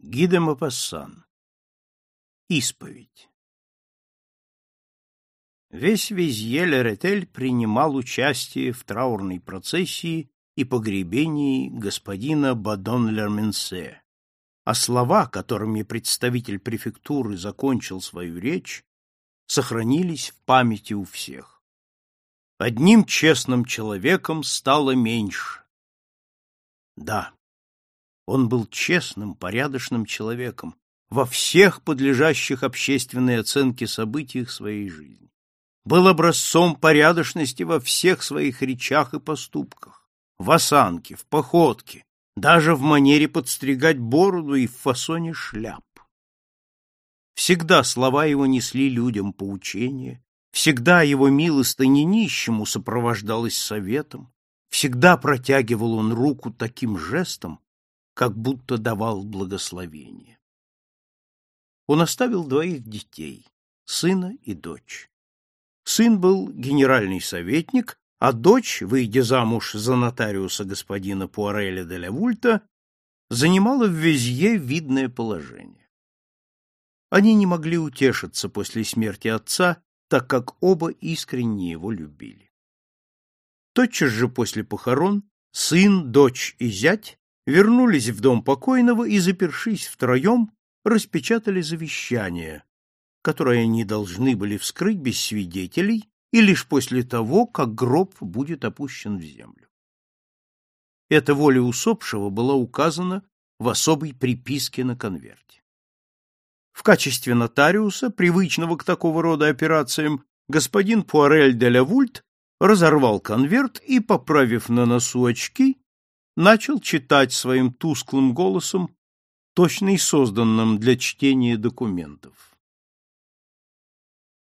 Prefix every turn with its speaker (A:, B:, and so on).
A: Гиде Мапассан. Исповедь. Весь Визье-Леретель принимал участие в траурной процессии и погребении господина Бадон-Лерменсе, а слова, которыми представитель префектуры закончил свою речь, сохранились в памяти у всех. Одним честным человеком стало меньше. Да, он был честным, порядочным человеком во всех подлежащих общественной оценке событиях своей жизни. Был образцом порядочности во всех своих речах и поступках, в осанке, в походке, даже в манере подстригать бороду и в фасоне шляп. Всегда слова его несли людям поучение, всегда его милостыня нищему сопровождалась советом, всегда протягивал он руку таким жестом, как будто давал благословение. Он оставил двоих детей, сына и дочь. Сын был генеральный советник, а дочь, выйдя замуж за нотариуса господина Пуареля де Лавульта, занимала в Везье видное положение. Они не могли утешиться после смерти отца, так как оба искренне его любили. Тотчас же после похорон сын, дочь и зять вернулись в дом покойного и, запершись втроем, распечатали завещание, которое они должны были вскрыть без свидетелей и лишь после того, как гроб будет опущен в землю. Эта воля усопшего была указана в особой приписке на конверте. В качестве нотариуса, привычного к такого рода операциям, господин Пуарель де Лавульт разорвал конверт и, поправив на носу очки, начал читать своим тусклым голосом, точно и созданным для чтения документов.